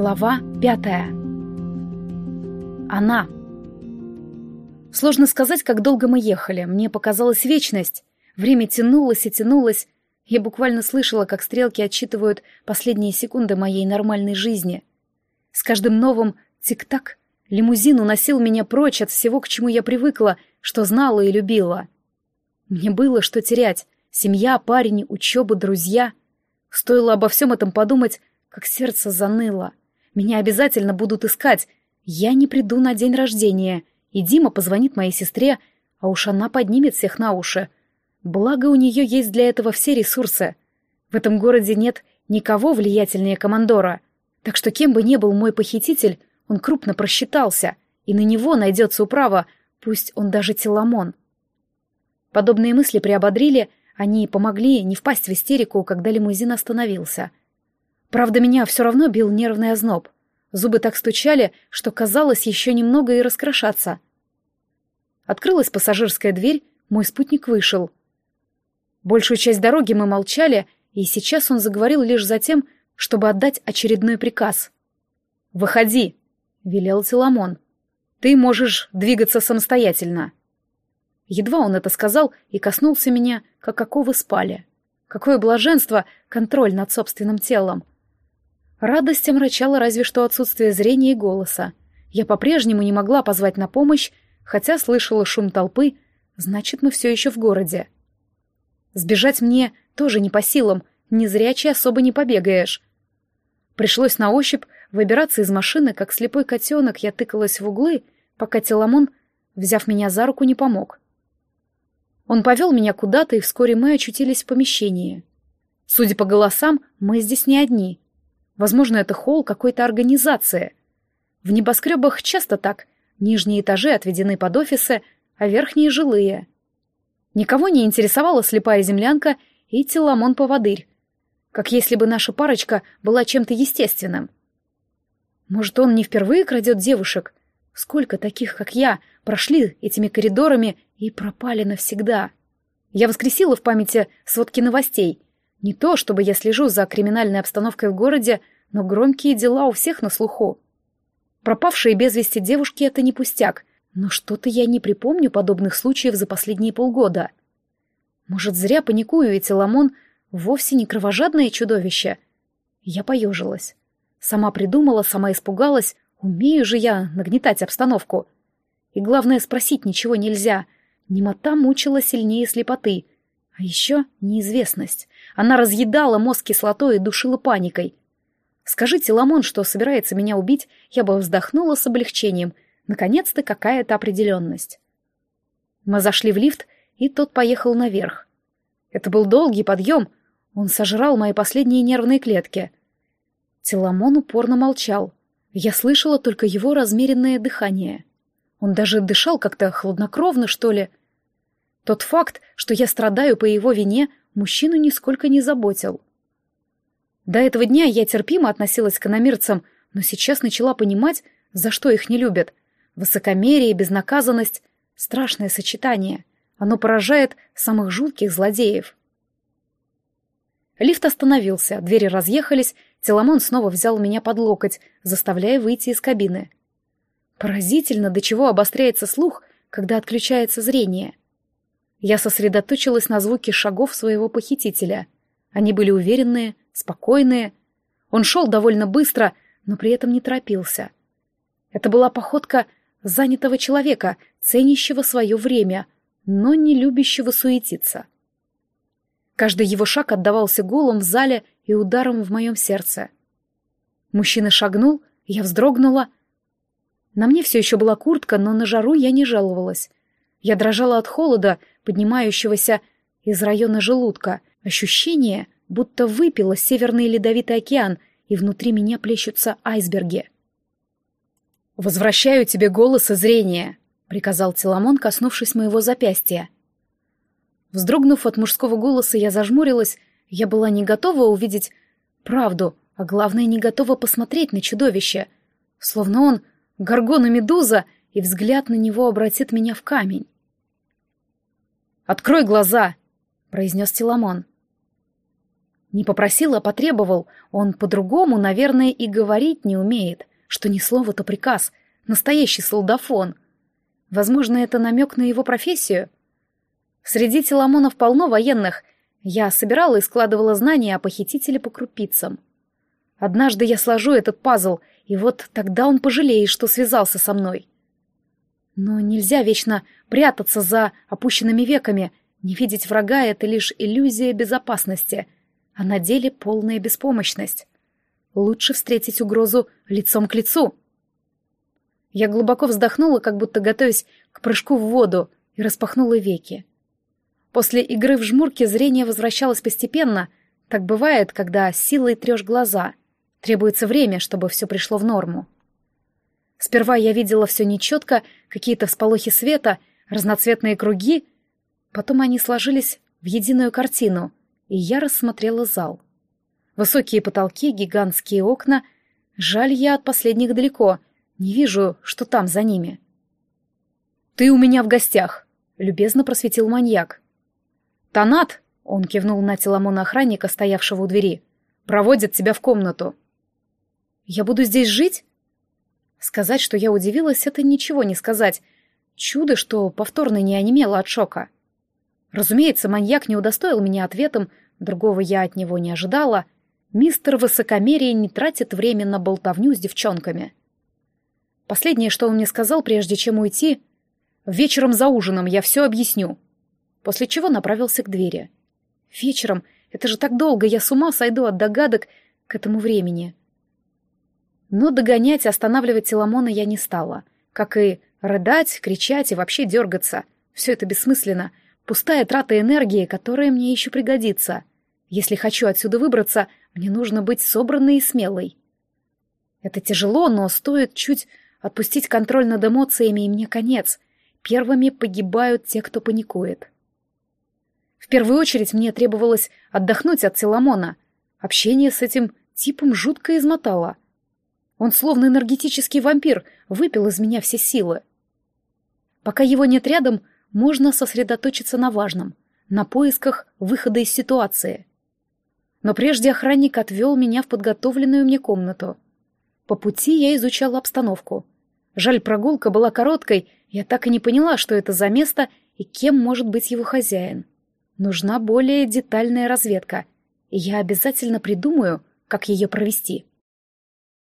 Глава пятая. Она. Сложно сказать, как долго мы ехали. Мне показалась вечность. Время тянулось и тянулось. Я буквально слышала, как стрелки отсчитывают последние секунды моей нормальной жизни. С каждым новым тик-так лимузин уносил меня прочь от всего, к чему я привыкла, что знала и любила. Мне было что терять. Семья, парень, учеба, друзья. Стоило обо всем этом подумать, как сердце заныло. Меня обязательно будут искать. Я не приду на день рождения, и Дима позвонит моей сестре, а уж она поднимет всех на уши. Благо, у нее есть для этого все ресурсы. В этом городе нет никого влиятельнее командора. Так что кем бы ни был мой похититель, он крупно просчитался, и на него найдется управа, пусть он даже теломон. Подобные мысли приободрили, они помогли не впасть в истерику, когда лимузин остановился — Правда, меня все равно бил нервный озноб. Зубы так стучали, что казалось еще немного и раскрошаться. Открылась пассажирская дверь, мой спутник вышел. Большую часть дороги мы молчали, и сейчас он заговорил лишь за тем, чтобы отдать очередной приказ. «Выходи», — велел Теламон. «Ты можешь двигаться самостоятельно». Едва он это сказал и коснулся меня, как какого спали. Какое блаженство — контроль над собственным телом. Радость омрачала разве что отсутствие зрения и голоса. Я по-прежнему не могла позвать на помощь, хотя слышала шум толпы, значит, мы все еще в городе. Сбежать мне тоже не по силам, незрячий особо не побегаешь. Пришлось на ощупь выбираться из машины, как слепой котенок, я тыкалась в углы, пока Теламон, взяв меня за руку, не помог. Он повел меня куда-то, и вскоре мы очутились в помещении. Судя по голосам, мы здесь не одни — Возможно, это холл какой-то организации. В небоскребах часто так. Нижние этажи отведены под офисы, а верхние — жилые. Никого не интересовала слепая землянка и теломон-поводырь. Как если бы наша парочка была чем-то естественным. Может, он не впервые крадет девушек? Сколько таких, как я, прошли этими коридорами и пропали навсегда? Я воскресила в памяти сводки новостей — не то, чтобы я слежу за криминальной обстановкой в городе, но громкие дела у всех на слуху. Пропавшие без вести девушки — это не пустяк, но что-то я не припомню подобных случаев за последние полгода. Может, зря паникую, и Теламон вовсе не кровожадное чудовище? Я поежилась. Сама придумала, сама испугалась. Умею же я нагнетать обстановку. И главное, спросить ничего нельзя. Немота мучила сильнее слепоты. А еще неизвестность. Она разъедала мозг кислотой и душила паникой. Скажите, Ламон, что собирается меня убить, я бы вздохнула с облегчением. Наконец-то какая-то определенность. Мы зашли в лифт, и тот поехал наверх. Это был долгий подъем. Он сожрал мои последние нервные клетки. Теламон упорно молчал. Я слышала только его размеренное дыхание. Он даже дышал как-то хладнокровно, что ли. Тот факт, что я страдаю по его вине, мужчину нисколько не заботил. До этого дня я терпимо относилась к иномирцам, но сейчас начала понимать, за что их не любят. Высокомерие и безнаказанность — страшное сочетание. Оно поражает самых жутких злодеев. Лифт остановился, двери разъехались, Теламон снова взял меня под локоть, заставляя выйти из кабины. Поразительно, до чего обостряется слух, когда отключается зрение. Я сосредоточилась на звуке шагов своего похитителя. Они были уверенные, спокойные. Он шел довольно быстро, но при этом не торопился. Это была походка занятого человека, ценящего свое время, но не любящего суетиться. Каждый его шаг отдавался гулом в зале и ударом в моем сердце. Мужчина шагнул, я вздрогнула. На мне все еще была куртка, но на жару я не жаловалась. Я дрожала от холода, поднимающегося из района желудка. Ощущение, будто выпила Северный Ледовитый океан, и внутри меня плещутся айсберги. «Возвращаю тебе голос и зрение», — приказал Теламон, коснувшись моего запястья. Вздрогнув от мужского голоса, я зажмурилась. Я была не готова увидеть правду, а главное, не готова посмотреть на чудовище. Словно он — горгона-медуза, и взгляд на него обратит меня в камень. «Открой глаза!» — произнес Теламон. Не попросил, а потребовал. Он по-другому, наверное, и говорить не умеет, что ни слова, то приказ. Настоящий солдафон. Возможно, это намек на его профессию? Среди теломонов полно военных. Я собирала и складывала знания о похитителе по крупицам. Однажды я сложу этот пазл, и вот тогда он пожалеет, что связался со мной. Но нельзя вечно прятаться за опущенными веками. Не видеть врага — это лишь иллюзия безопасности — а на деле полная беспомощность. Лучше встретить угрозу лицом к лицу. Я глубоко вздохнула, как будто готовясь к прыжку в воду, и распахнула веки. После игры в жмурке зрение возвращалось постепенно. Так бывает, когда силой трешь глаза. Требуется время, чтобы все пришло в норму. Сперва я видела все нечетко, какие-то всполохи света, разноцветные круги. Потом они сложились в единую картину — и я рассмотрела зал. Высокие потолки, гигантские окна. Жаль, я от последних далеко, не вижу, что там за ними. «Ты у меня в гостях», — любезно просветил маньяк. «Танат», — он кивнул на теломона охранника, стоявшего у двери, — «проводит тебя в комнату». «Я буду здесь жить?» Сказать, что я удивилась, это ничего не сказать. Чудо, что повторно не онемела от шока. Разумеется, маньяк не удостоил меня ответом, другого я от него не ожидала. Мистер Высокомерие не тратит время на болтовню с девчонками. Последнее, что он мне сказал, прежде чем уйти, «Вечером за ужином я все объясню», после чего направился к двери. «Вечером? Это же так долго, я с ума сойду от догадок к этому времени». Но догонять и останавливать Теламона я не стала, как и рыдать, кричать и вообще дергаться. Все это бессмысленно — Пустая трата энергии, которая мне еще пригодится. Если хочу отсюда выбраться, мне нужно быть собранной и смелой. Это тяжело, но стоит чуть отпустить контроль над эмоциями, и мне конец. Первыми погибают те, кто паникует. В первую очередь мне требовалось отдохнуть от Теламона. Общение с этим типом жутко измотало. Он словно энергетический вампир, выпил из меня все силы. Пока его нет рядом, можно сосредоточиться на важном, на поисках выхода из ситуации. Но прежде охранник отвел меня в подготовленную мне комнату. По пути я изучала обстановку. Жаль, прогулка была короткой, я так и не поняла, что это за место и кем может быть его хозяин. Нужна более детальная разведка, и я обязательно придумаю, как ее провести.